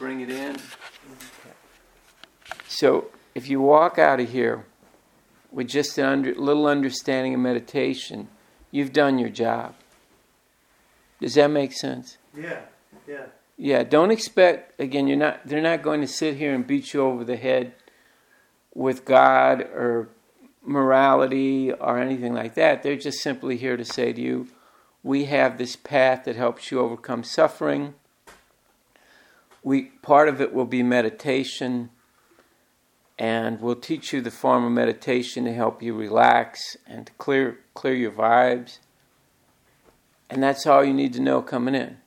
bring it in. So if you walk out of here with just a under, little understanding of meditation, you've done your job. Does that make sense? Yeah, yeah. Yeah, don't expect again you're not they're not going to sit here and beat you over the head with God or morality or anything like that. They're just simply here to say to you, we have this path that helps you overcome suffering. We part of it will be meditation and we'll teach you the form of meditation to help you relax and to clear clear your vibes. And that's all you need to know coming in.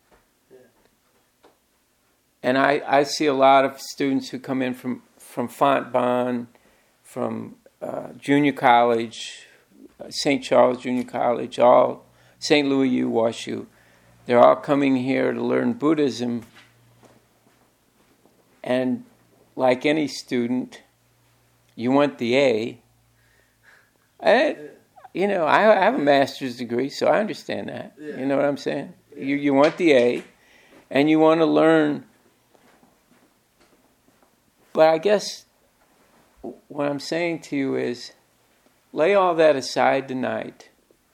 And I, I see a lot of students who come in from, from Fontbonne, from uh, junior college, St. Charles Junior College, all St. Louis U, WashU. They're all coming here to learn Buddhism. And like any student, you want the A. I, you know, I have a master's degree, so I understand that. Yeah. You know what I'm saying? You, you want the A, and you want to learn. But I guess what I'm saying to you is lay all that aside tonight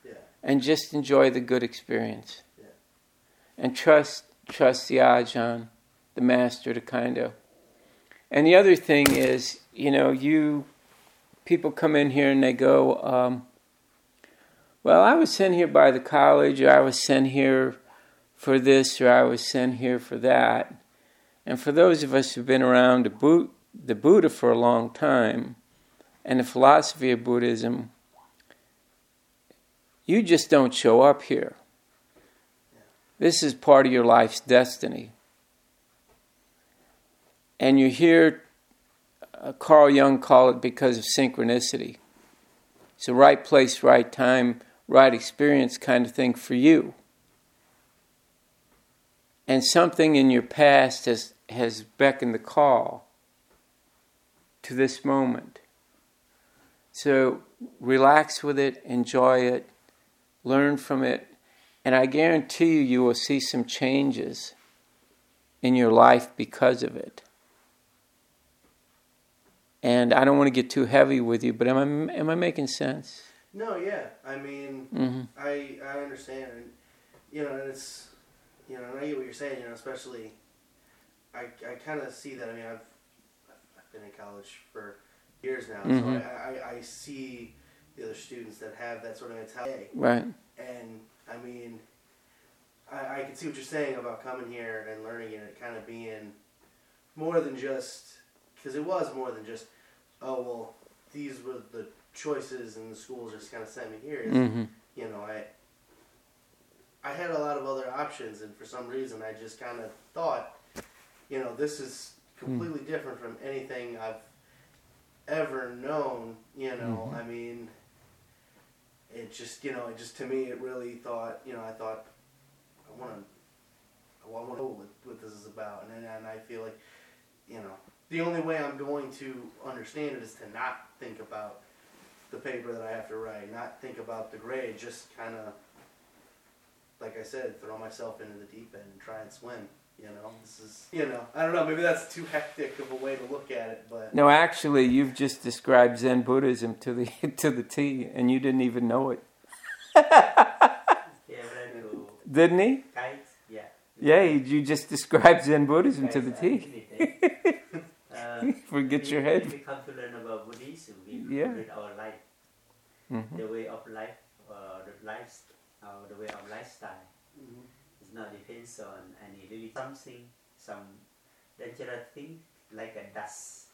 Yeah. and just enjoy the good experience. And trust trust the Ajahn, the master to kind of. And the other thing is, you know, you people come in here and they go, um, well, I was sent here by the college, or I was sent here for this, or I was sent here for that. And for those of us who've been around the, the Buddha for a long time and the philosophy of Buddhism, you just don't show up here. This is part of your life's destiny. And you hear uh, Carl Jung call it because of synchronicity. It's a right place, right time, right experience kind of thing for you. And something in your past has, has beckoned the call to this moment. So relax with it, enjoy it, learn from it, and I guarantee you, you will see some changes in your life because of it. And I don't want to get too heavy with you, but am I am I making sense? No, yeah. I mean, hmm I I understand, and you know, and it's you know, and I get what you're saying. You know, especially, I I kind of see that. I mean, I've I've been in college for years now, Mhm. so I, I I see the other students that have that sort of mentality, Right. and I mean, I I can see what you're saying about coming here and learning and it kind of being more than just because it was more than just oh well these were the choices and the schools just kind of sent me here. It's, hmm you know, I I had a lot of other options, and for some reason, I just kind of thought, you know, this is completely different from anything I've ever known. You know, Mhm. I mean, it just, you know, it just to me, it really thought, you know, I thought, I want to, I want to know what, what this is about, and then and I feel like, you know, the only way I'm going to understand it is to not think about the paper that I have to write, not think about the grade, just kind of, like I said, throw myself into the deep end and try and swim. You know, this is, you know, I don't know, maybe that's too hectic of a way to look at it, but No, actually, you've just described Zen Buddhism to the to the T, and you didn't even know it, Yeah, but to didn't he? yeah. Yeah, you you just described Zen Buddhism to the T. are limited. uh, Forget your when head. we come to learn about Buddhism, we Yeah. read our life, Mhm. the way of life, uh, the life, uh, the way of lifestyle. Mhm. It's not depends on any really something, some dangerous thing like a dust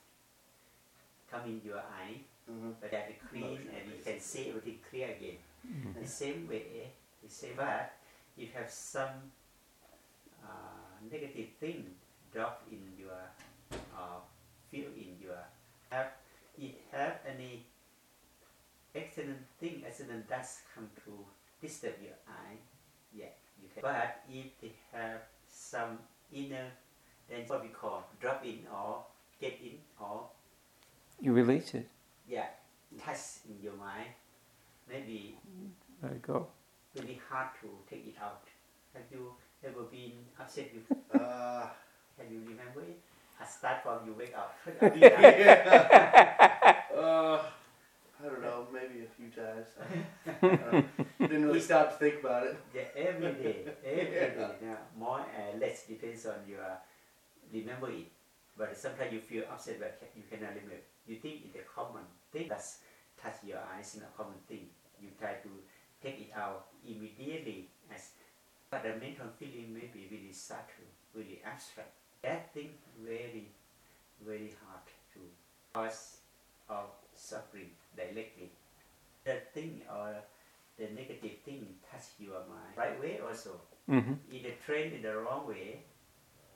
come in your eye, Mhm. but that is clean and you can see everything clear again. The same way, the same but you have some uh, negative thing drop in your uh, feel in your have it have any excellent thing, excellent does come to disturb your eye, yeah, you can. But if they have some inner, then what we call drop in or get in or You release it. yeah, touch in your mind, maybe Let it go. really hard to take it out. Have you ever been upset with Uh, Can you remember it? I start from you wake up. Uh, I don't know, maybe a few times. Uh, didn't really stop to think about it. yeah, every day, every day. Yeah. Now, more and less depends on your remember it. But sometimes you feel upset, but you cannot remember. You think it's a common thing that's touch your eyes in a common thing. You try to take it out immediately as but the mental feeling may be really subtle, really abstract. That thing very, very hard to cause of suffering directly. The thing or the negative thing touch your mind right way also. hmm Either trained in the wrong way,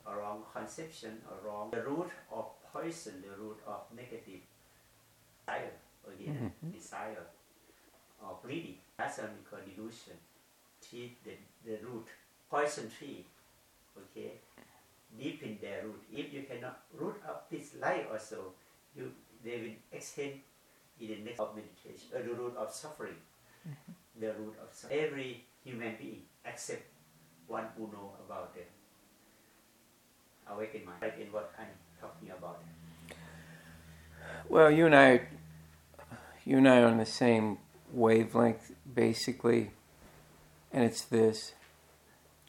or wrong conception, or wrong the root of poison, the root of negative desire, again, desire, or greedy. That's what we call delusion. Tree the, the root, poison tree, okay, deep in their root. If you cannot root up this light also, you they will extend in the next of meditation, uh, the root of suffering, the root of suffering. every human being except one who know about the awakened mind, like in what I'm talking about. Well, you and I, you and I are on the same wavelength, basically, and it's this.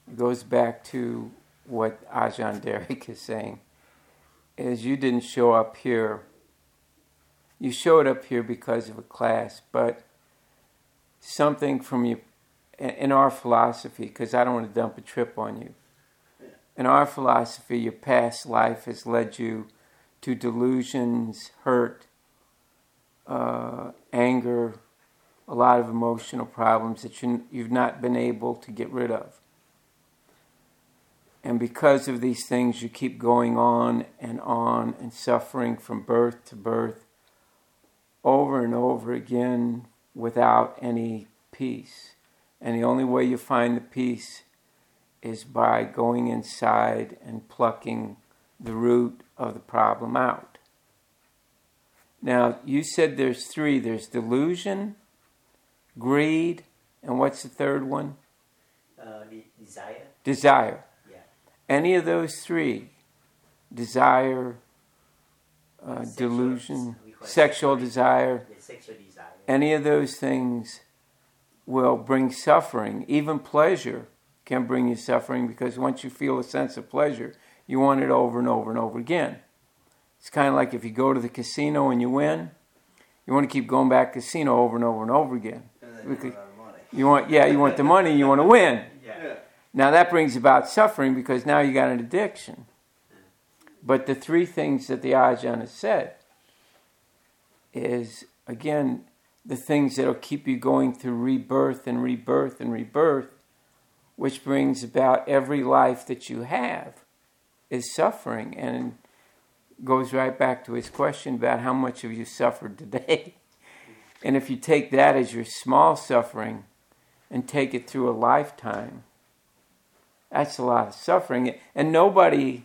It goes back to what Ajahn Direk is saying. Is you didn't show up here. You showed up here because of a class, but something from you, in our philosophy, because I don't want to dump a trip on you. In our philosophy, your past life has led you to delusions, hurt, uh, anger, a lot of emotional problems that you, you've not been able to get rid of. And because of these things, you keep going on and on and suffering from birth to birth over and over again without any peace. And the only way you find the peace is by going inside and plucking the root of the problem out. Now, you said there's three there's delusion, greed, and what's the third one? Uh, desire, Desire. Any of those three desire, uh, Sexual- delusion, we call it sexual desire sexual desire. any of those things will bring suffering. Even pleasure can bring you suffering because once you feel a sense of pleasure, you want it over and over and over again. It's kind of like if you go to the casino and you win, you want to keep going back to the casino over and over and over again. And then We you could- run money. You want, yeah, you want the money, you want to win. Now that brings about suffering because now you got an addiction. But the three things that the Ajahn has said is again the things that'll keep you going through rebirth and rebirth and rebirth, which brings about every life that you have is suffering and goes right back to his question about how much have you suffered today. And if you take that as your small suffering and take it through a lifetime, that's a lot of suffering. And nobody,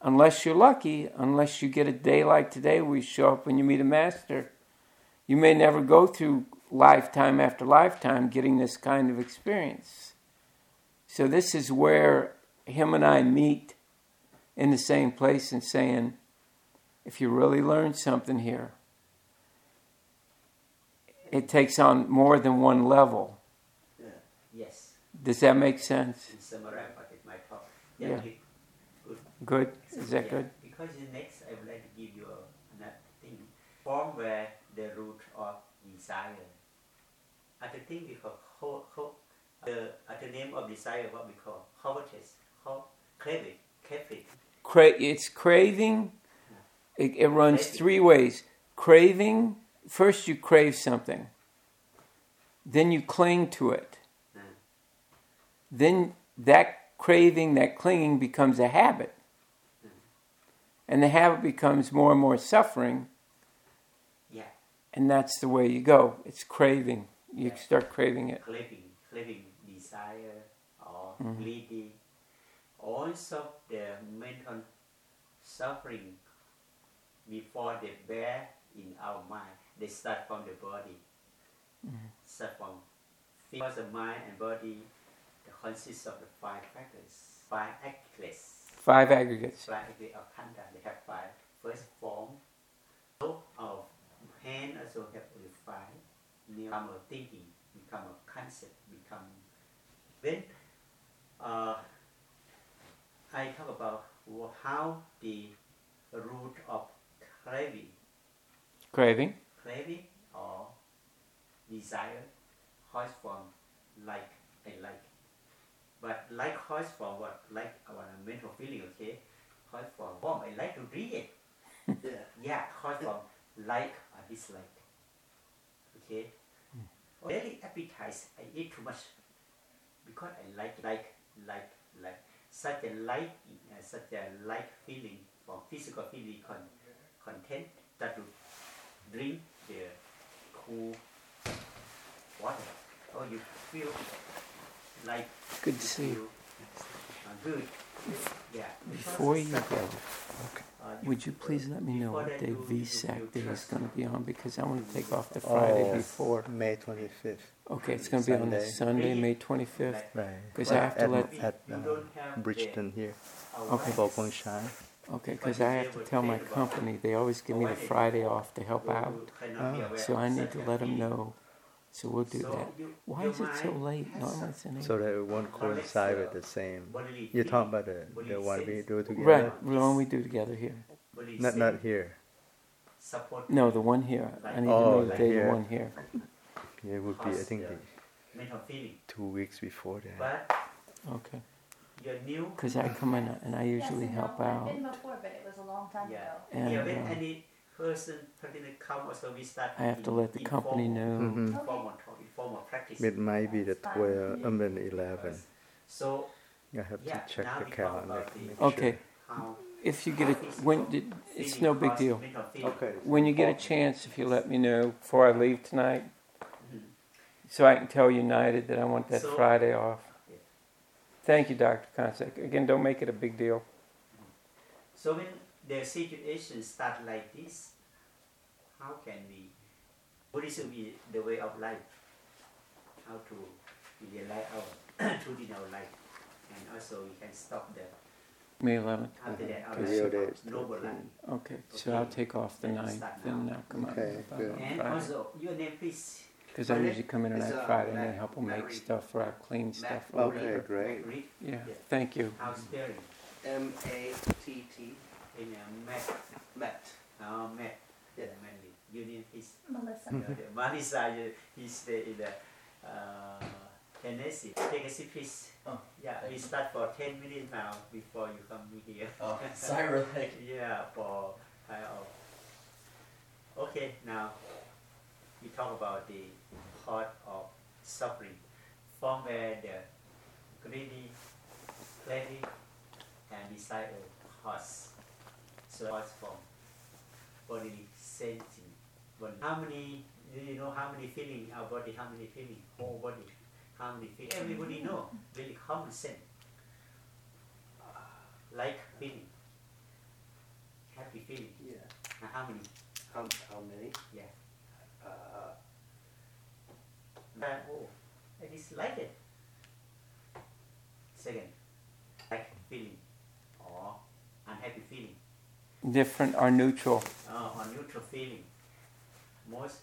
unless you're lucky, unless you get a day like today where you show up when you meet a master, you may never go through lifetime after lifetime getting this kind of experience. So, this is where him and I meet in the same place and saying, if you really learn something here, it takes on more than one level. Yeah. Does that make sense? in is my thought. Yeah. it- Good? Is that yeah, good? Because next, I would like to give you another thing. Form where the root of desire. Other thing we call co- co- the other name of desire, what we call covetous, co- craving, craving. Cra- it's craving. It, it runs Craving. three ways. Craving, first you crave something, then you cling to it. Then that craving, that clinging becomes a habit. And the habit becomes more and more suffering, Yeah, and that's the way you go. It's craving. You Yeah. start craving it. craving, craving desire or Mhm. greedy. Also, the mental suffering before they bear in our mind, they start from the body. Start from because the mind and body consists of the five factors, five actless. Five aggregates. five aggregate of khanda. They have five. First form. So of hand also have only five. Become a thinking, become a concept, become. Then uh, I talk about how the root of craving, Craving. craving or desire, comes from like I like. But like comes from what? Like our mental feeling, okay? Comes from warm. I like to drink it. Yeah. Yeah, comes from like or dislike. Okay? Daily appetite, I eat too much because I like, like, like, like. Such a like, uh, such a like feeling from physical feeling con- content that to drink the cool water. Or you feel like Good to see you. feel, uh, good. Yeah. Before you go, uh, would you please let me know what day you- you- Vesak day is going to be on because I want to take off the Friday Oh, before. May 25th. Okay, it's going to be on the Sunday, May 25th. Right. Because I have to at, let. at uh, Bridgeton here, Okay. Bopong Chai. Okay, because I have to tell my company they always give me the Friday off to help out. So I need to let them know. So we'll do So that. Why is it so late? has Normally some it's an eight. So that it won't coincide with the same. You're talking about the, the one we do together? Right, the one we do together here. Not not here. No, the one here. I need Oh, to know the like day the here. one here. It would be I think the two weeks before that. But Okay. your new Because I come in and I usually yes, I know. help I've out. been before, but it was a long time yeah. ago. And, yeah, when uh, any person particularly come also we start I have to let the company informal- know. Mhm. Informal talk, informal practice. It might be the 12, I mean 11. So I have Yeah, to check the calendar. the- Okay. sure. If you get a when did, it's no big deal. Okay. When you get a chance, if you let me know before I leave tonight, Mhm. so I can tell United that I want that So- Friday off. Yeah. Thank you, Dr. Consek. Again, don't make it a big deal. So when the situation start like this, how can we? What is will be the way of life? How to realize our truth in our life, and also we can stop the May 11th. after that our The real life date noble life. 13. Okay, so I'll take off the Then you 9th, start then now. Come out Okay, about good. on And Friday. also your name, please. Because I usually come in on that Friday and Mac- then help them make stuff or I'll clean stuff Okay, great. Yeah, Yeah. thank you. how spelling M A T T in a Met. Met. Uh, Met. Yeah. Manly. Your name is Melissa. uh, the Marisa. you- He stay in the uh, Tennessee. Take a seat, please. Oh, Yeah, we start for ten minutes now before you come here. Oh, sorry, like, Yeah, for kind of. Okay, now we talk about the cause of suffering, from where the greedy, craving, and desire cause. So cause from bodily sensing. But how many? Do you know how many feeling our body? How many feeling whole body? How many feeling? Everybody know. Really common sense. Like feeling, happy feeling. Yeah. And how many? How, how many? Yeah. Uh, That, oh, I dislike it. Second, like feeling or unhappy feeling Different or neutral. uh, or neutral feeling. Most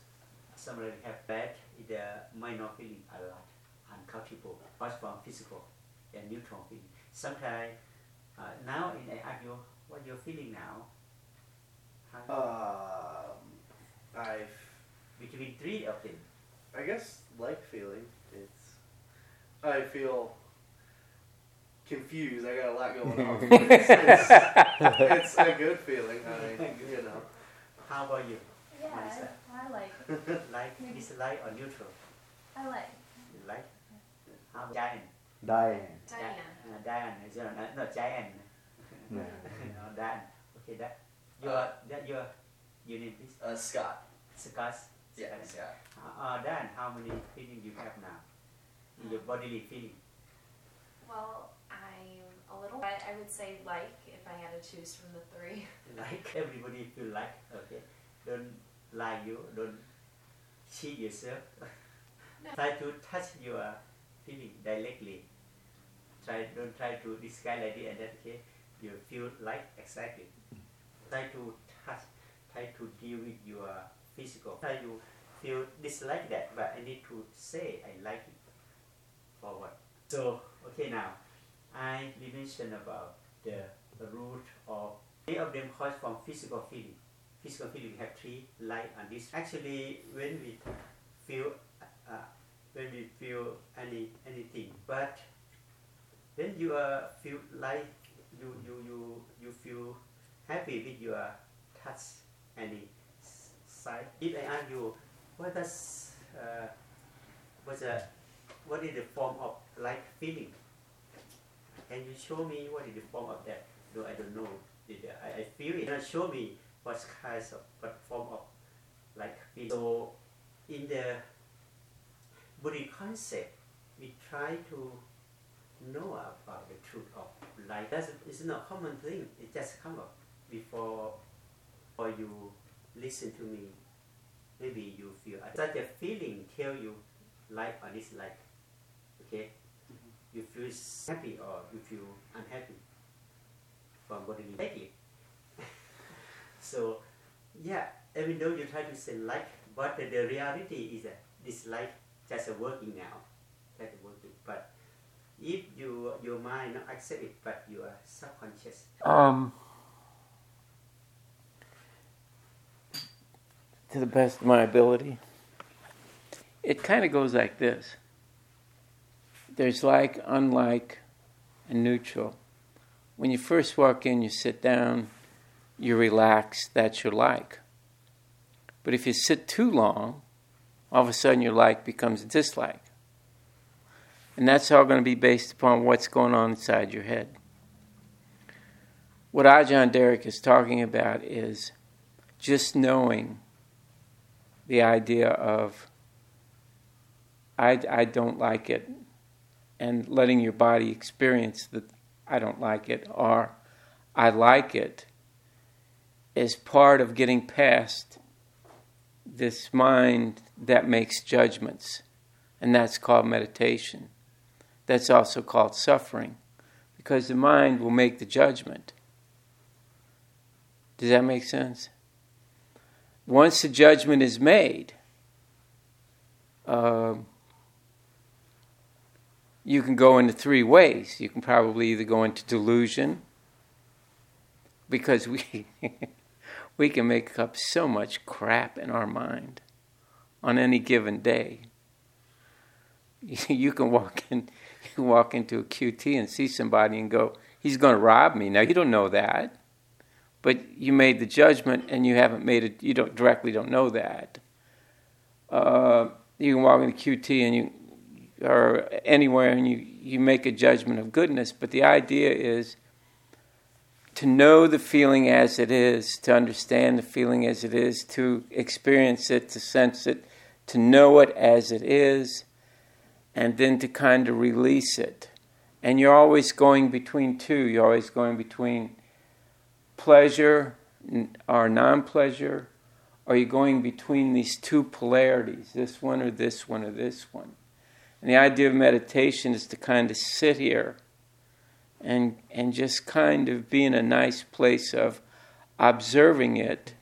somebody have bad is the minor feeling a lot, uncomfortable, much from physical and neutral feeling. Sometimes uh, now in I ask you what you're feeling now. How, um, I've, between three of them. I guess, like feeling. It's, I feel confused. I got a lot going on. it's, it's, it's a good feeling. I, mean, you know. How about you? Yeah, What is? I, I like. Like, dislike or neutral? I like. You like? How giant? Diane. Diane. Uh, Diane, is your, uh, no, giant. No. no, Diane. Okay, that. Your, that your, your name please? uh, Scott. Scott. Yeah, Scott. Scott. Uh, uh, Dan, how many feelings you have now? In your bodily feeling. Well, I'm a little. I, I would say like if I had to choose from the three. Like everybody feel like, okay. Don't lie you, don't cheat yourself. try to touch your feeling directly. Try don't try to disguise like this and that, okay. you feel like exactly. Try to touch, try to deal with your physical. Try you feel dislike that, but I need to say I like it. For what? So okay now, I mentioned about the, root of three of them comes from physical feeling. Physical feeling we have three like and this. Actually, when we feel uh, when we feel any anything, but when you uh, feel like you, you, you, you feel happy with your touch any side. If I ask you, what does uh, what's a, what is the form of like feeling? Can you show me what is the form of that? No, I don't know. I, I feel it. Can show me what kinds of what form of like? So in the Buddhist concept, we try to know about the truth of life. That's it's not a common thing. It just come up before, or you listen to me. Maybe you feel such a feeling tell you like or dislike. Okay. You feel happy or you feel unhappy from bodily negative. so, yeah, even though you try to say like, but the, reality is that dislike just a working now, just working. But if you your mind not accept it, but you are subconscious. Um, to the best of my ability, it kind of goes like this. There's like, unlike, and neutral. When you first walk in, you sit down, you relax, that's your like. But if you sit too long, all of a sudden your like becomes a dislike. And that's all going to be based upon what's going on inside your head. What Ajahn Direk is talking about is just knowing the idea of I, I don't like it and letting your body experience that I don't like it or I like it is part of getting past this mind that makes judgments. And that's called meditation. That's also called suffering because the mind will make the judgment. Does that make sense? Once the judgment is made, uh, you can go into three ways. You can probably either go into delusion, because we we can make up so much crap in our mind on any given day. You can walk in you can walk into a QT and see somebody and go, he's going to rob me. Now, you don't know that, but you made the judgment and you haven't made it, you don't directly don't know that. Uh, you can walk into QT and you, or anywhere and you, you make a judgment of goodness, but the idea is to know the feeling as it is, to understand the feeling as it is, to experience it, to sense it, to know it as it is and then to kind of release it. And you're always going between two. You're always going between pleasure or non pleasure, or you're going between these two polarities this one or this one or this one. And the idea of meditation is to kind of sit here and, and just kind of be in a nice place of observing it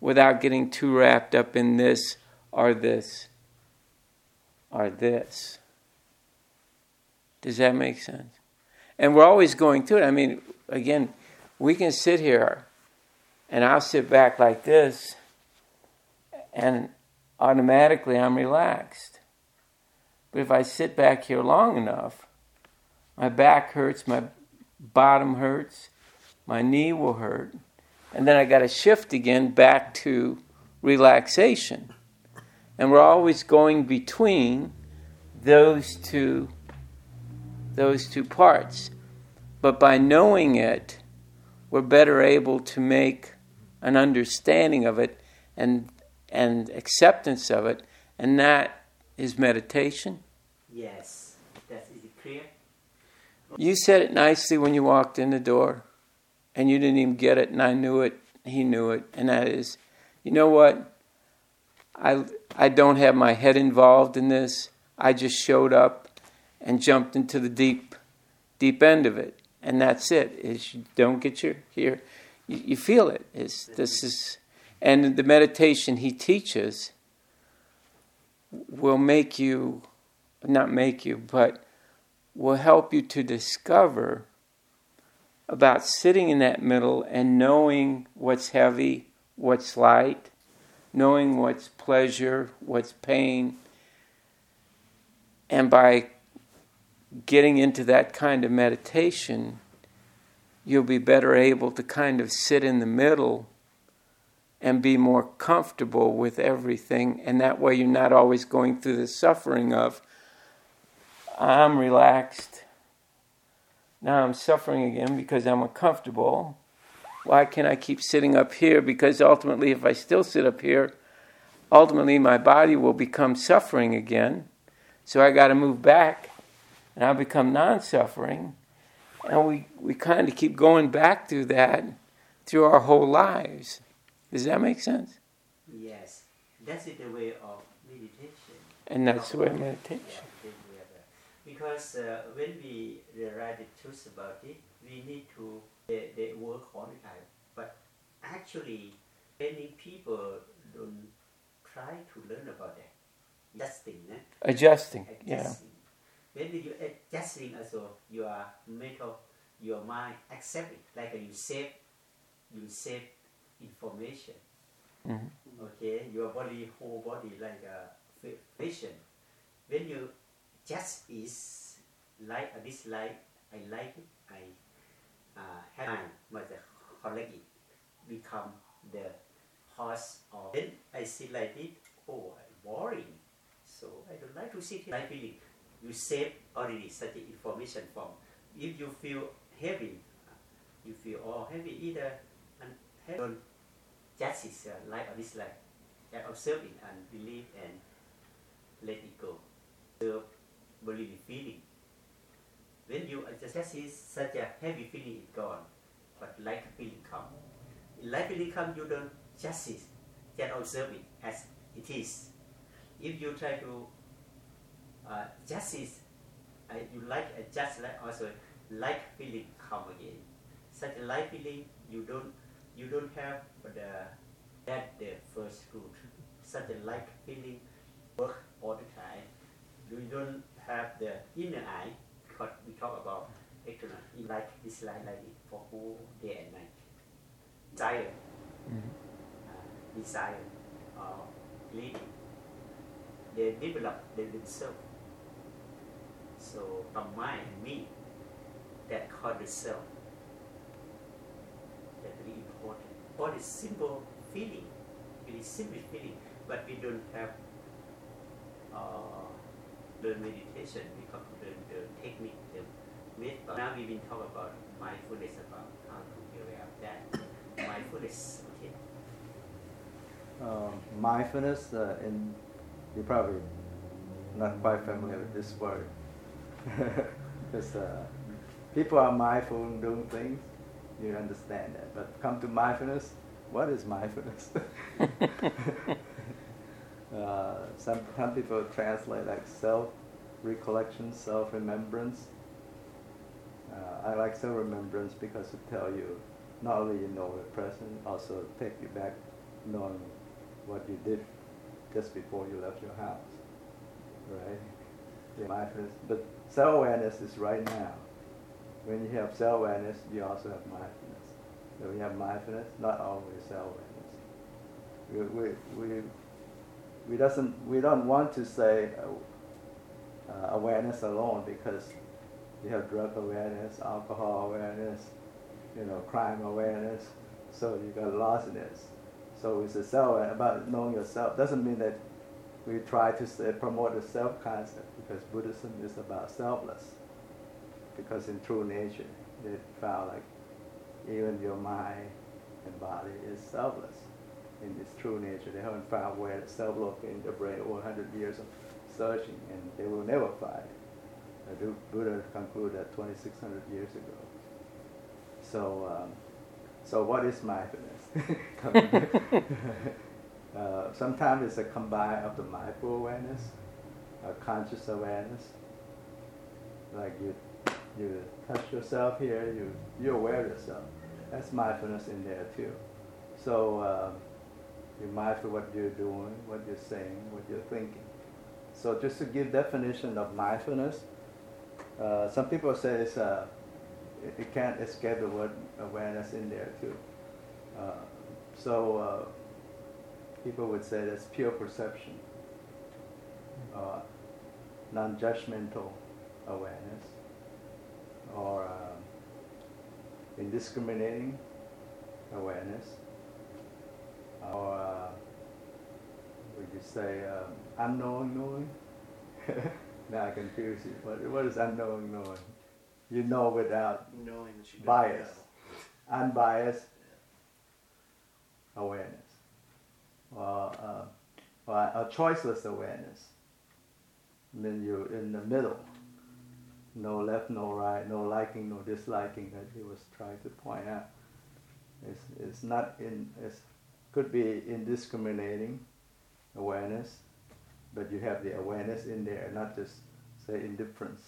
without getting too wrapped up in this or this or this. Does that make sense? And we're always going through it. I mean, again, we can sit here and I'll sit back like this and automatically I'm relaxed. But if I sit back here long enough, my back hurts, my bottom hurts, my knee will hurt, and then I got to shift again back to relaxation. And we're always going between those two those two parts. But by knowing it, we're better able to make an understanding of it and and acceptance of it, and that is meditation. Yes, that is clear. You said it nicely when you walked in the door, and you didn't even get it, and I knew it. He knew it, and that is, you know what? I, I don't have my head involved in this. I just showed up and jumped into the deep, deep end of it. and that's it. Is you don't get your here, you, you feel it. Is this is, and the meditation he teaches will make you, not make you, but will help you to discover about sitting in that middle and knowing what's heavy, what's light, knowing what's pleasure, what's pain. And by getting into that kind of meditation, you'll be better able to kind of sit in the middle and be more comfortable with everything. And that way, you're not always going through the suffering of, I'm relaxed. Now I'm suffering again because I'm uncomfortable. Why can't I keep sitting up here? Because ultimately, if I still sit up here, ultimately my body will become suffering again. So I got to move back and I'll become non suffering. And we, we kind of keep going back through that through our whole lives. Does that make sense? Yes, that's the way of meditation. And that's the way of meditation. Yeah, because uh, when we realize the truth about it, we need to they, they work all the time. But actually, many people don't try to learn about that. Adjusting, eh? Adjusting, yeah. Adjusting. When you adjusting also your mental, your mind accept it. Like you save, you save information. Mhm. Okay, your body, whole body like a vision. When you just is like uh, this light, I like it, I uh, have mind, but the collect it, become the cause of. Then I see like it, oh, boring. So I don't like to sit here. Like feeling, you save already such information from. If you feel heavy, you feel all heavy either, and don't just is uh, like or dislike. And observe it and believe and let it go. The feeling. When you just is such a heavy feeling is gone, but light feeling come. Light feeling come, you don't just it, just observe it as it is. If you try to uh, just it, uh, you like uh, just like also like feeling come again. Such a light feeling you don't you don't have the that the first root. Such a light feeling work all the time. You don't have the inner eye because we talk about external in like this line like it for whole day and night. Desire, uh, desire, uh, bleeding. They develop them themselves. So from mind and me, that called the self. That's very important. All is simple feeling, very simple feeling, but we don't have uh, learn meditation, we talk to learn the technique, the method. Now we've been talking about mindfulness, about how to be aware of that. mindfulness, okay. Um, mindfulness, uh, and you're probably not quite familiar with this word. because uh, people are mindful in doing things, you understand that. But come to mindfulness, what is mindfulness? uh, some, some people translate like self recollection, self remembrance. Uh, I like self remembrance because it tell you not only you know the present, also take you back knowing what you did just before you left your house, right? Yeah, mindfulness, but self awareness is right now. When you have self awareness, you also have mindfulness. So we have mindfulness, not always self awareness. We, we, we, we, doesn't, we don't want to say uh, uh, awareness alone because you have drug awareness, alcohol awareness, you know, crime awareness. So you got lostness. So it's a self about knowing yourself. Doesn't mean that we try to say, promote the self concept because Buddhism is about selfless. Because in true nature, they found like even your mind and body is selfless in its true nature. They haven't found where the self located in the brain over 100 years of searching, and they will never find. The Buddha concluded that 2,600 years ago. So, um, so what is mindfulness? uh, sometimes it's a combine of the mindful awareness, a conscious awareness. Like you, You touch yourself here. You you're aware of yourself. That's mindfulness in there too. So um, you're mindful what you're doing, what you're saying, what you're thinking. So just to give definition of mindfulness, uh, some people say it's uh, it, it can't escape the word awareness in there too. Uh, so uh, people would say that's pure perception, uh, non-judgmental awareness, or um, indiscriminating awareness, or uh, would you say um, unknowing knowing? now I confuse you. What, what is unknowing knowing? You know without Knowing that you bias, know. unbiased awareness, or, uh, or a choiceless awareness. And then you're in the middle. No left, no right, no liking, no disliking that he was trying to point out. It's, it's not in, it could be indiscriminating awareness, but you have the awareness in there, not just say indifference.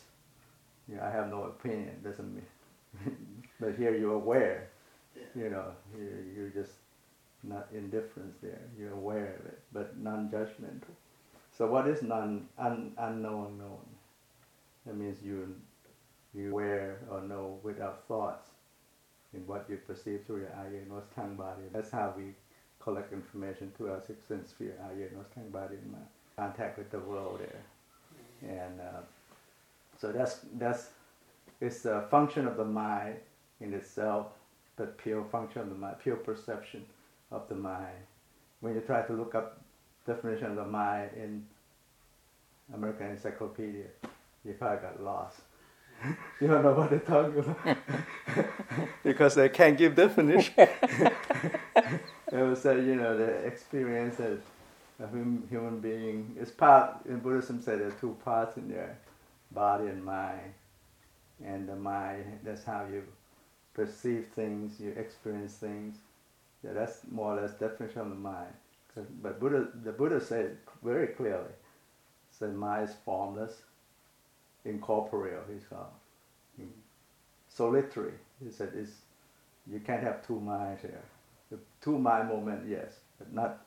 You know, I have no opinion, doesn't mean. but here you're aware, you know, you, you're just not indifference there. You're aware of it, but non-judgmental. So what is non un, unknown known? That means you you aware or know without thoughts in what you perceive through your eye, nose, tongue, body. That's how we collect information through our six sense sphere, eye, ear, nose, tongue, body, and mind. Contact with the world there, and uh, so that's that's it's a function of the mind in itself, but pure function of the mind, pure perception of the mind. When you try to look up definition of the mind in American Encyclopedia, you probably got lost. you don't know what they're talking about because they can't give definition. they was say, you know, the experience of a hum- human being is part. In Buddhism, say there are two parts in there: body and mind. And the mind, that's how you perceive things, you experience things. Yeah, that's more or less definition of the mind. But Buddha, the Buddha said very clearly, said mind is formless, incorporeal. He called Mm. solitary. He said it's, you can't have two minds here. The two mind moment, yes, but not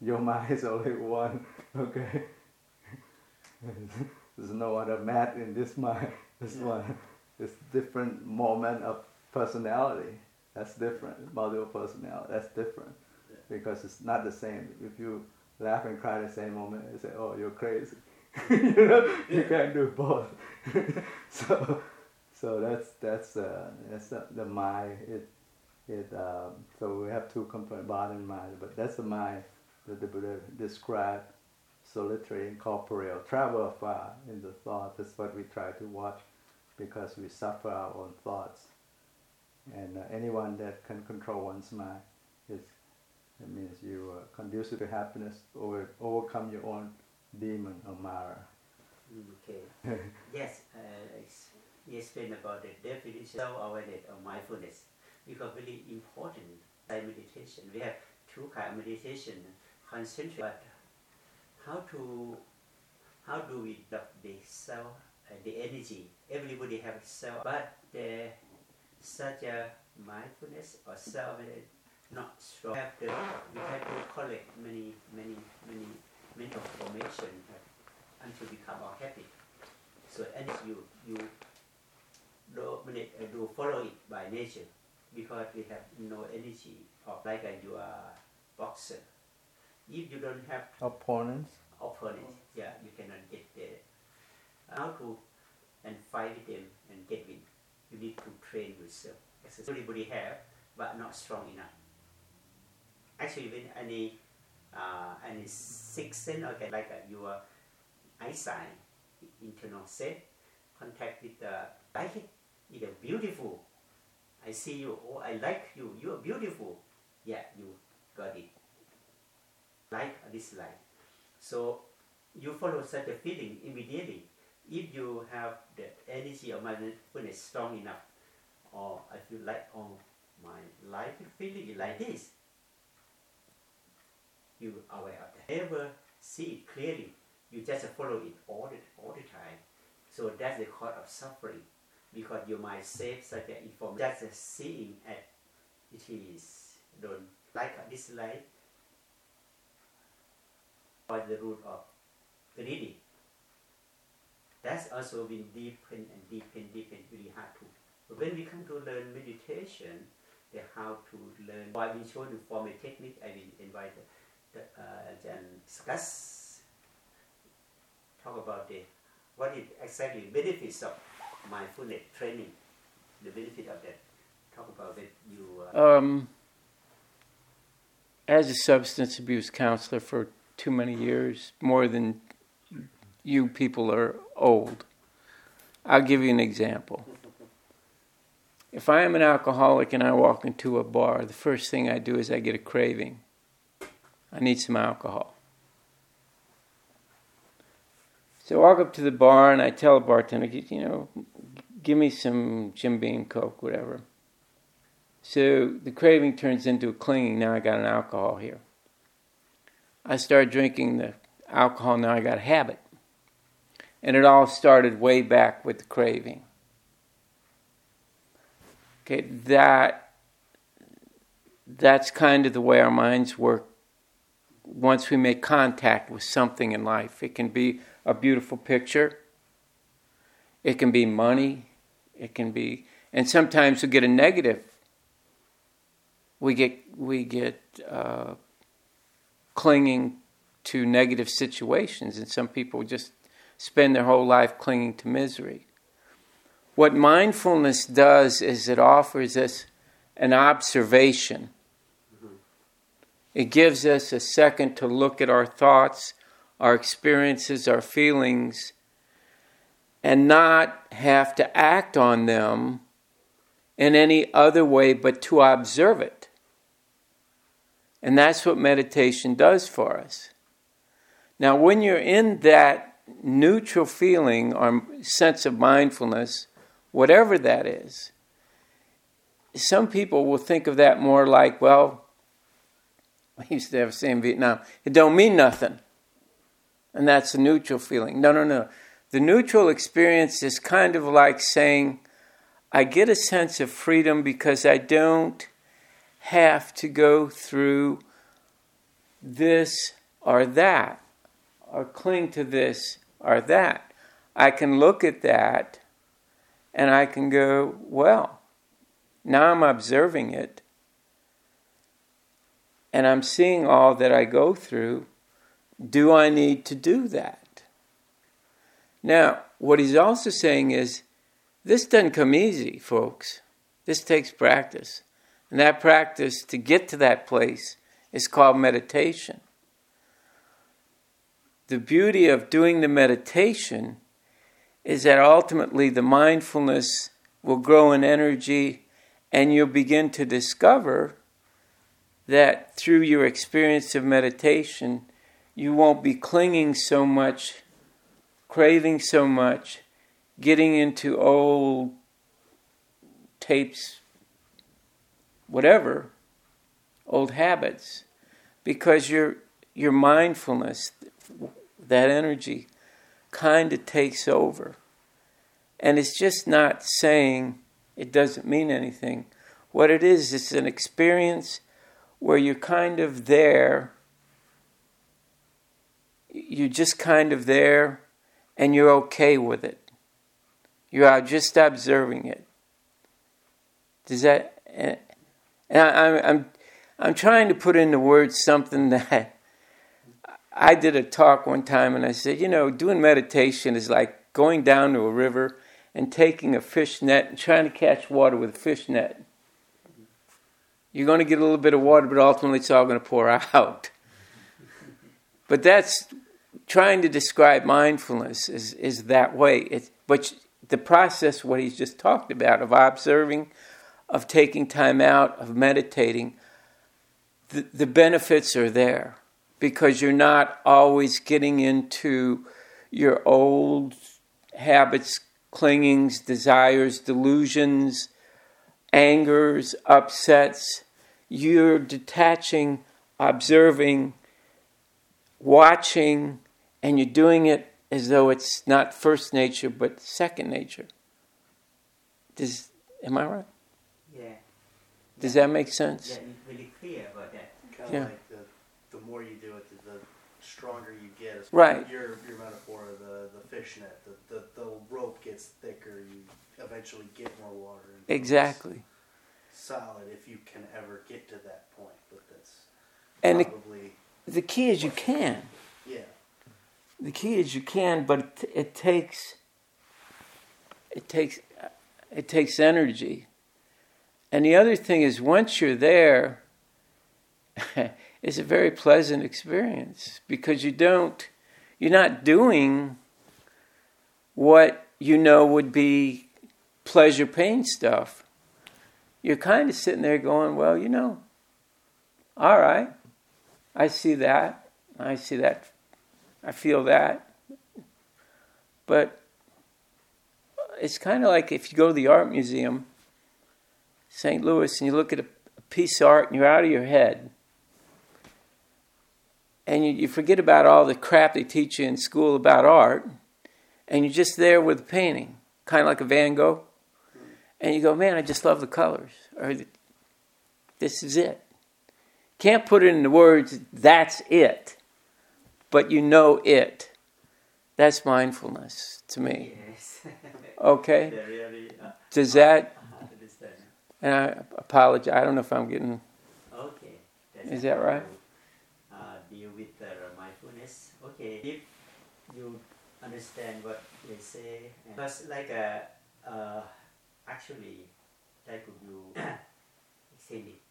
your mind is only one. Okay, there's no other mat in this mind. This one, it's different moment of personality. That's different. Multiple personality. That's different because it's not the same. If you laugh and cry the same moment, you say, "Oh, you're crazy." you know, you can't do both. so, so that's that's uh, that's the, the mind. It it um, so we have two components, body and mind. But that's the mind that the Buddha described, solitary, incorporeal, travel far in the thought. That's what we try to watch, because we suffer our own thoughts. And uh, anyone that can control one's mind is that means you are conducive to happiness or overcome your own demon or Mara. Okay. yes, uh, you explained about the definition of awareness or mindfulness because very important by meditation. We have two kind of meditation, concentrate, but how to how do we develop the self, uh, the energy? Everybody have self, but the such a mindfulness or self not strong. We Have the, we have to collect many, many, many mental formation uh, until become habit. So and you you do, uh, do follow it by nature because we have no energy of like uh, you are boxer. If you don't have Opponents. opponents, yeah, you cannot get there. How to and fight with them and get win. You need to train yourself. Exercise. Everybody have, but not strong enough. Actually, when any uh, any sixth sense, okay, like uh, your eyesight, internal sense, contact with the like it, it's beautiful. I see you, oh, I like you, you are beautiful. Yeah, you got it. Like or dislike. So you follow such a feeling immediately. If you have the energy of mindfulness strong enough, or I feel like, oh, my life feeling like this, you are aware of that. Never see it clearly. You just follow it all the, all the time. So that's the cause of suffering. Because you might saves such an information. Just seeing as it is, don't like or dislike, or the root of greedy. That's also been deepened and deepened, deepened, really hard to. When we come to learn meditation, the how to learn. Why we show the formal technique, I will invite the, uh, discuss, talk about the what exactly benefits of mindfulness training, the benefit of that. Talk about it. You. Uh, Um, as a substance abuse counselor for too many years, more than you people are old, I'll give you an example. If I am an alcoholic and I walk into a bar, the first thing I do is I get a craving. I need some alcohol. So I walk up to the bar and I tell the bartender, you know, give me some Jim Beam Coke, whatever. So the craving turns into a clinging. Now I got an alcohol here. I start drinking the alcohol. Now I got a habit. And it all started way back with the craving. Okay, that that's kind of the way our minds work once we make contact with something in life. It can be a beautiful picture. It can be money. It can be, and sometimes we get a negative. We get we get uh, clinging to negative situations, and some people just spend their whole life clinging to misery. What mindfulness does is it offers us an observation. It gives us a second to look at our thoughts, our experiences, our feelings, and not have to act on them in any other way but to observe it. And that's what meditation does for us. Now, when you're in that neutral feeling or sense of mindfulness, whatever that is, some people will think of that more like, well, I used to have a saying in Vietnam, it don't mean nothing. And that's a neutral feeling. No, no, no. The neutral experience is kind of like saying, I get a sense of freedom because I don't have to go through this or that, or cling to this or that. I can look at that and I can go, well, now I'm observing it and I'm seeing all that I go through. Do I need to do that? Now, what he's also saying is this doesn't come easy, folks. This takes practice. And that practice to get to that place is called meditation. The beauty of doing the meditation is that ultimately the mindfulness will grow in energy and you'll begin to discover that through your experience of meditation, you won't be clinging so much, craving so much, getting into old tapes, whatever, old habits, because your your mindfulness, that energy, kind of takes over, and it's just not saying it doesn't mean anything. What it is, it's an experience where you're kind of there, you're just kind of there, and you're okay with it. You're just observing it. Does that? And I, I'm, I'm trying to put into words something that I did a talk one time, and I said, you know, doing meditation is like going down to a river and taking a fish net and trying to catch water with a fish net. You're going to get a little bit of water, but ultimately it's all going to pour out. But that's trying to describe mindfulness is, is that way. It's, but the process, what he's just talked about, of observing, of taking time out, of meditating, the, the benefits are there because you're not always getting into your old habits, clingings, desires, delusions, angers, upsets. You're detaching, observing, watching, and you're doing it as though it's not first nature but second nature. Does am I right? Yeah. Does that make sense? Yeah, it's really clear about that. Kind of Yeah. like the, the more you do it, the, the stronger you get. It's Right. Your your metaphor of the the fishnet, the, the the rope gets thicker. You eventually get more water. And Exactly. Solid if you can ever get to that point, but that's And the, the key is you can. yeah. The key is you can, but it, it takes it takes it takes energy. And the other thing is once you're there it's a very pleasant experience because you don't you're not doing what you know would be pleasure pain stuff. You're kind of sitting there going, well, you know, all right. I see that. I see that I feel that. But it's kind of like if you go to the art museum, St. Louis, and you look at a, piece of art and you're out of your head. And you, you forget about all the crap they teach you in school about art, and you're just there with a painting, kind of like a Van Gogh. And you go, man, I just love the colors. Or this is it. Can't put it into words, that's it but you know it. That's mindfulness to me. Yes. Okay? really uh, Does that, understand. and I apologize, I don't know if I'm getting, Okay. That's Is that right? to, Uh, deal with the mindfulness. Okay. If you understand what they say, because like uh, uh, actually, like you extend it,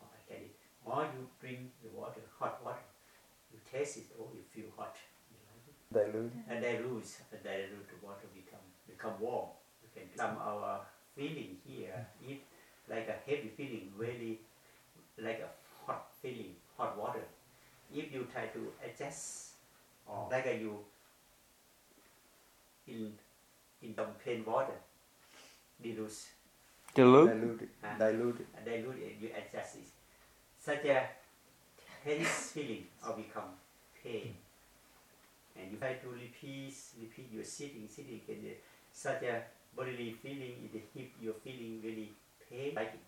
or it, or you drink the water, hot water, taste it, oh, you feel hot. You like it? Dilute. and dilute, and dilute the water become become warm. You can some our feeling here, if like a heavy feeling, really like a hot feeling, hot water. If you try to adjust, or like a you in in some plain water, dilute, dilute? Dilute. it. Ah. Dilute. and dilute it, you adjust it. Such a tense feeling or become pain. And you try to repeat, repeat your sitting, sitting, and uh, such a bodily feeling in the hip, you're feeling really pain, like.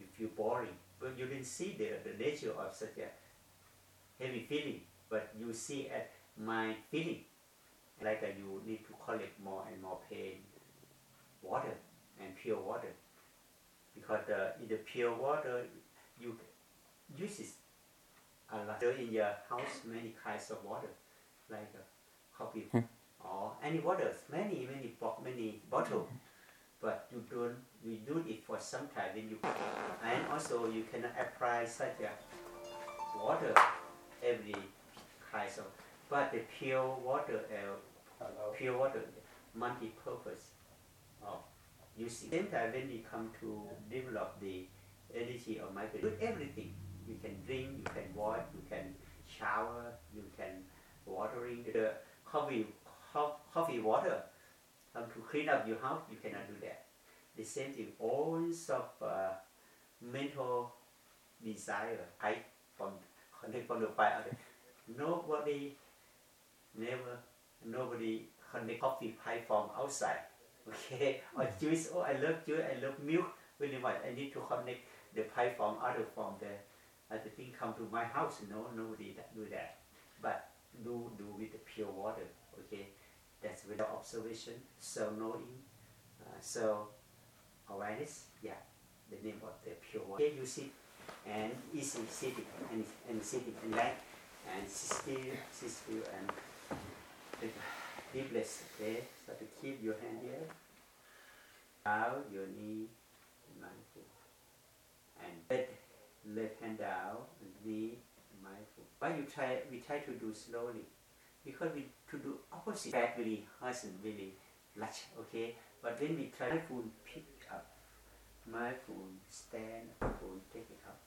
You feel boring, but you didn't see the, the nature of such a heavy feeling, but you see at my feeling, like uh, you need to collect more and more pain, water and pure water, because uh, in the pure water you use it a. So in your house, many kinds of water, like uh, coffee or any waters, many many bo- many bottle. But you don't, you do it for some time. Then you, and also you cannot apply such a water every kind of. But the pure water, uh, pure water, multi-purpose of using. Same time when we come to develop the energy of mindfulness, do everything. You can drink, you can wash, you can shower, you can watering the coffee, co- coffee water. Come to clean up your house, you cannot do that. The same thing, all of uh, mental desire, I from connect from the fire. Nobody, never, nobody connect coffee pipe from outside. Okay, or juice. Oh, I love juice. I love milk very much. I need to connect the pipe from other from the other thing come to my house. No, nobody do that. But do do with the pure water. Okay, that's without observation, so knowing, uh, so awareness. Yeah, the name of the pure water. Okay, you sit and easy sitting and and sitting and like and still, still and take a deep breath. Okay, so to keep your hand here, out your knee, mindful, and let left hand down knee mindful. But you try, we try to do slowly because we to do opposite. That really hasn't really much, okay. But when we try mindful, pick up, mindful, stand, mindful, take it up,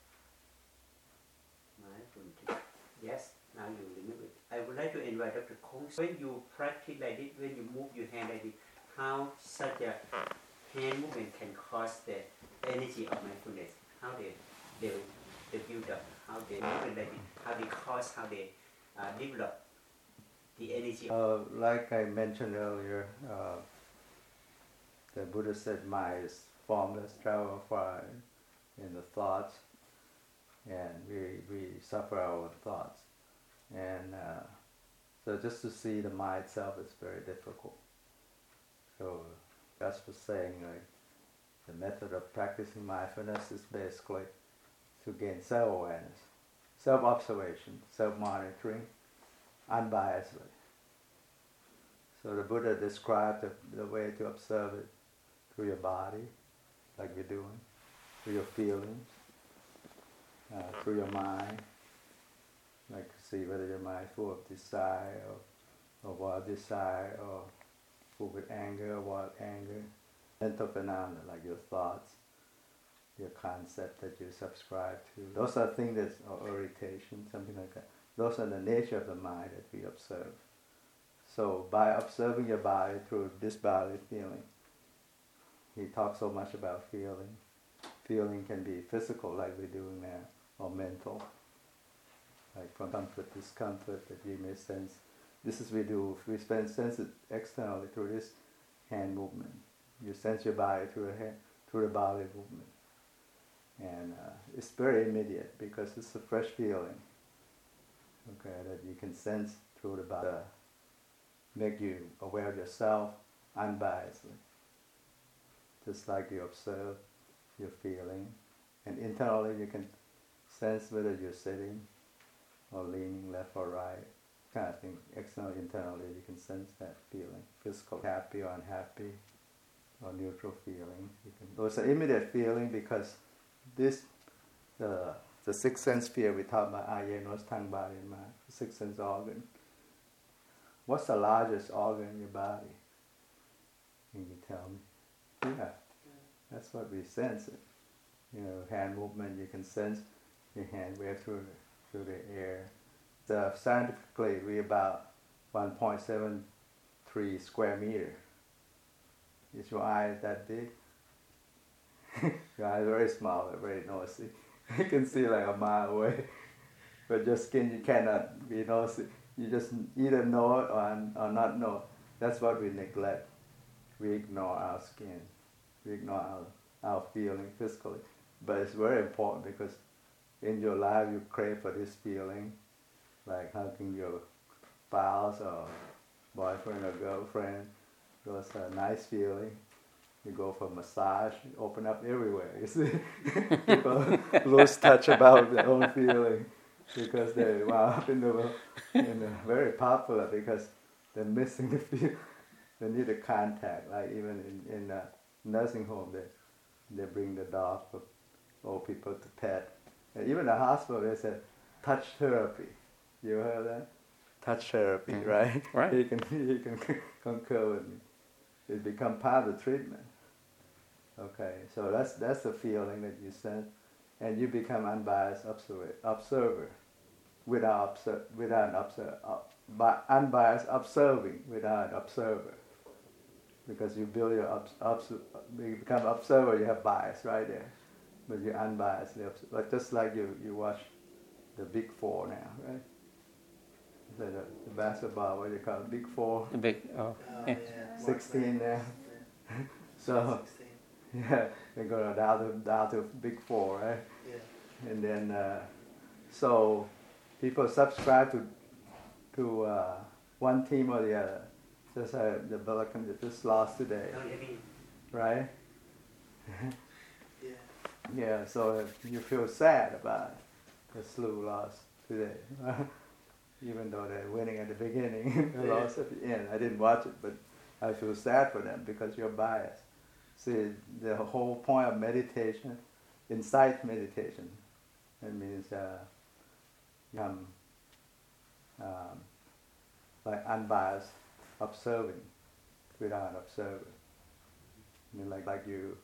mindful, take it. Yes, now you remember it. I would like to invite Dr. Kong. When you practice like this, when you move your hand like this, how such a hand movement can cause the energy of mindfulness? How they they, they build up, how they move like how they cause, how they uh, develop the energy. Uh, like I mentioned earlier, uh, the Buddha said mind is formless, travel far in the thoughts, and we, we suffer our thoughts. And uh, so just to see the mind itself is very difficult. So that's for saying like the method of practicing mindfulness is basically to gain self-awareness, self-observation, self-monitoring, unbiasedly. So the Buddha described the, the way to observe it through your body, like you're doing, through your feelings, uh, through your mind, like see whether your mind is full of desire or, or wild desire or full with anger or wild anger. Mental phenomena like your thoughts, your concept that you subscribe to. Those are things that are irritation, something like that. Those are the nature of the mind that we observe. So by observing your body through this bodily feeling, he talks so much about feeling. Feeling can be physical like we're doing now, or mental. Like from comfort, discomfort that you may sense. This is we do, we spend sense it externally through this hand movement. You sense your body through the hand, through the body movement. And uh, it's very immediate because it's a fresh feeling. Okay, that you can sense through the body. Make you aware of yourself unbiasedly. Just like you observe your feeling. And internally you can sense whether you're sitting or leaning left or right. Kind of thing. Externally, internally you can sense that feeling. Physical happy or unhappy or neutral feeling. You can, it's an immediate feeling because this the the sixth sense sphere we talk about ah, eye, nose, tongue, body, and mind. Sixth sense organ. What's the largest organ in your body? Can you tell me? Yeah, that's what we sense. It. You know, hand movement. You can sense your hand wave through the, through the air. So scientifically, we about 1.73 square meter. Is your eye that big? eye is very small, very noisy. you can see like a mile away, but your skin you cannot be noisy. You just either know it or, or not know. That's what we neglect. We ignore our skin. We ignore our, our feeling physically. But it's very important because in your life you crave for this feeling, like hugging your spouse or boyfriend or girlfriend. Those a nice feeling. You go for massage, you open up everywhere. You see, people lose touch about their own feeling because they wound up in the, in the very popular because they're missing the feel. They need a contact. Like even in in a nursing home, they they bring the dog for old people to pet. And even the hospital, they said touch therapy. You heard that? Touch therapy, Mhm. right? Right. He can he can concur with me. It become part of the treatment. Okay, so that's that's the feeling that you sense, and you become unbiased observer, observer without obser- without an observer, uh, unbiased observing without an observer, because you build your obs- obs- you become observer, you have bias right there, but you're unbiased. But just like you you watch the Big Four now, right? The, the, the basketball, what do you call it? Big Four. The big, oh, Oh, Yeah. yeah. 16 now. Yeah. So 16. Yeah, they go down to down to Big Four, right? Yeah. And then uh, so people subscribe to to uh, one team or the other. Just uh, the that just lost today, agree. right? Yeah. Yeah, so you feel sad about the SLU lost today, even though they're winning at the beginning, they Yeah. lost at the end. I didn't watch it, but I feel sad for them because you're biased. See, the whole point of meditation, insight meditation, that means uh, um, um, like unbiased observing without an observer. I mean, like like you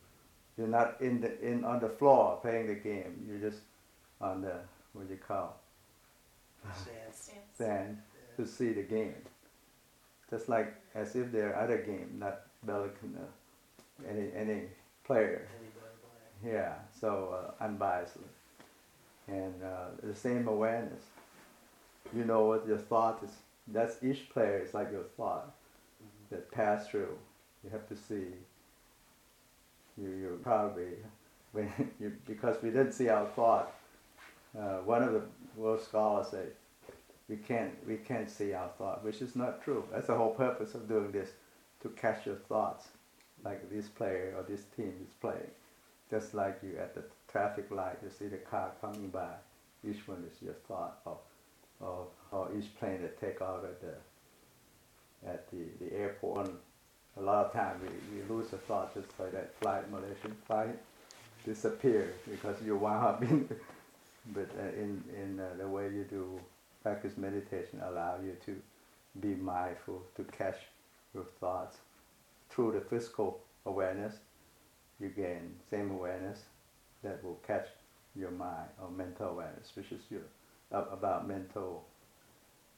you're not in the in on the floor playing the game. You're just on the what do you call Stance. Stance. stand Yeah. to see the game. Just like as if there are other game, not Belican, uh, any any player. Yeah, so uh, unbiasedly, and uh, the same awareness. You know what your thought is. That's each player is like your thought that pass through. You have to see you, you probably, when you, because we didn't see our thought, uh, one of the world scholars say, we can't, we can't see our thought, which is not true. That's the whole purpose of doing this, to catch your thoughts, like this player or this team is playing. Just like you at the traffic light, you see the car coming by, each one is your thought of, of, or each plane that take out at the, at the, the airport. A lot of time we, we lose the thought just like that flight, Malaysian flight, disappear because you wound up in, but uh, in, in uh, the way you do practice meditation allow you to be mindful, to catch your thoughts. Through the physical awareness, you gain same awareness that will catch your mind or mental awareness, which is your about mental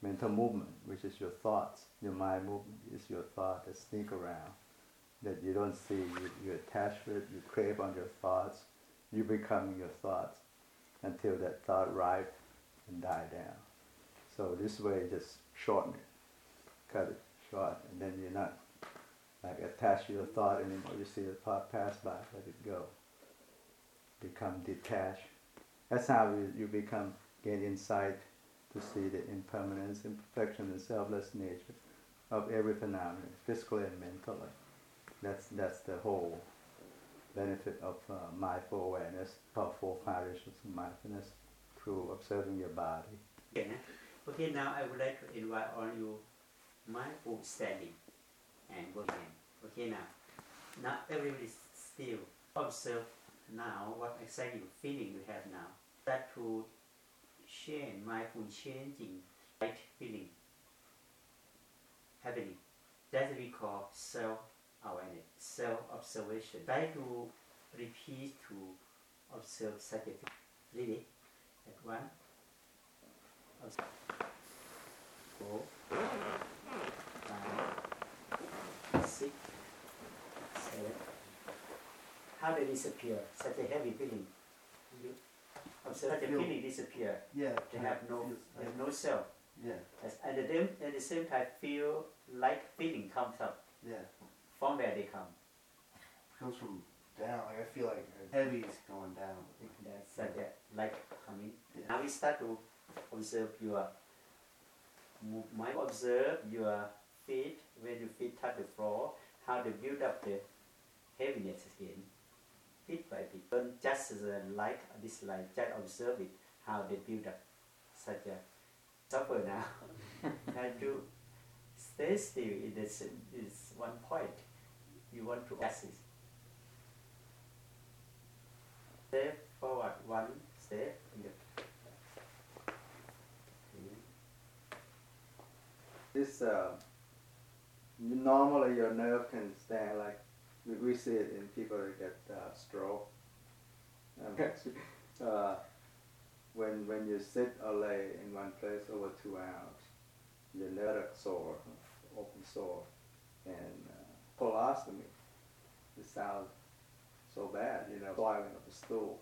mental movement, which is your thoughts. Your mind movement is your thought that sneak around, that you don't see. You, you attach with, it, you crave on your thoughts. You become your thoughts until that thought ripe and die down. So this way, just shorten it, cut it short, and then you're not like attached to your thought anymore. You see the thought pass by, let it go. Become detached. That's how you, you become gain insight to see the impermanence, imperfection, and selfless nature of every phenomenon, physically and mentally. That's that's the whole benefit of uh, mindful awareness, four foundations of mindfulness through observing your body. Okay, okay, now I would like to invite all you mindful standing and working. Okay, now, now everybody still observe now what exactly feeling you have now. That to change, mindful changing, right feeling happening. That we call self awareness, self observation. Try to repeat to observe such a thing. Ready? At one. Observe. Four. How they disappear? Such a heavy feeling. Observe the feel- feeling disappear. Yeah. They have no, they have no self. Yeah. As- At the, same, at the same time, feel like feeling comes up Yeah. from where they come. Comes from down. Like I feel like heavy is going down. That's like that, like coming. Yeah. Now we start to observe your movement. Observe your feet when your feet touch the floor. How they build up the heaviness again, bit by. Don't just the like or dislike. Just observe it. How they build up such a suffer now. and to stay still in this is one point. You want to assist. Step forward one step. in the- This uh, normally your nerve can stand like we, we see it in people that get uh, stroke. Um, uh, when when you sit or lay in one place over two hours, your nerve are sore, open sore, and uh, colostomy. It sounds so bad, you know, swallowing of the stool.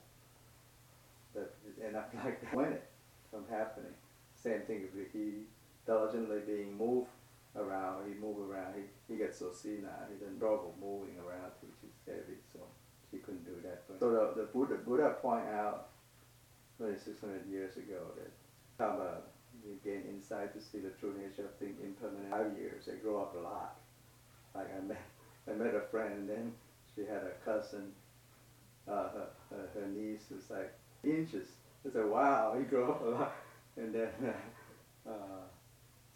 But it end up like that. When it from happening. Same thing if he diligently being moved around, he move around, he, he gets so senile, he doesn't struggle moving around, which is heavy, so he couldn't do that. But, so the, the Buddha, Buddha point out 2600 years ago that uh, you gain insight to see the true nature of things impermanent. Five years, they grow up a lot. Like I met, I met a friend, and then she had a cousin, uh, her, her, her niece was like inches. I said, wow, he grew up a lot. And then, uh, uh,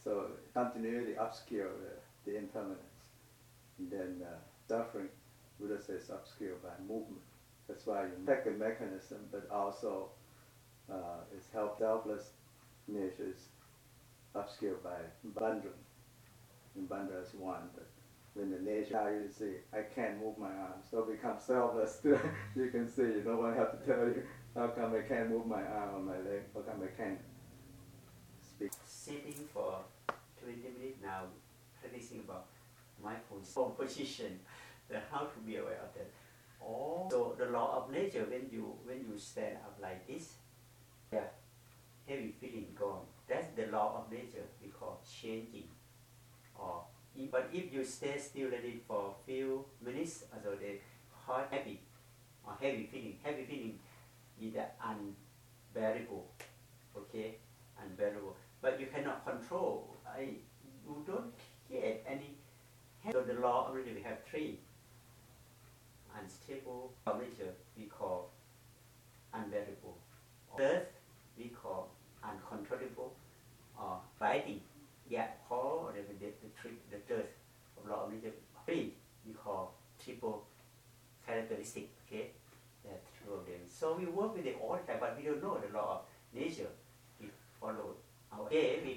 so continuity obscure the, the impermanence. And then uh, suffering, Buddha says obscure by movement. That's why you take the mechanism, but also uh, it's help selfless nature is obscured by bandhan. And bandha is one, but when the nature, how you see, I can't move my arms, so become selfless. you can see, you no one have to tell you, how come I can't move my arm or my leg, how come I can't speak. Sitting for 20 minutes now, practicing about mindful position, the how to be aware of that. Oh, so the law of nature when you when you stand up like this, yeah, heavy feeling gone. That's the law of nature we call changing. Or but if you stay still let it for a few minutes, so the called happy or heavy feeling. Heavy feeling is unbearable, okay, unbearable. But you cannot control. I, don't get any. So the law already we have three. Unstable nature we call unbearable. Third we call uncontrollable or fighting. Yeah, call the, the, the, tri- the third of law of nature. Three we call triple characteristic. Okay, there are two of them. So we work with it all the time, but we don't know the law of nature. We follow our. We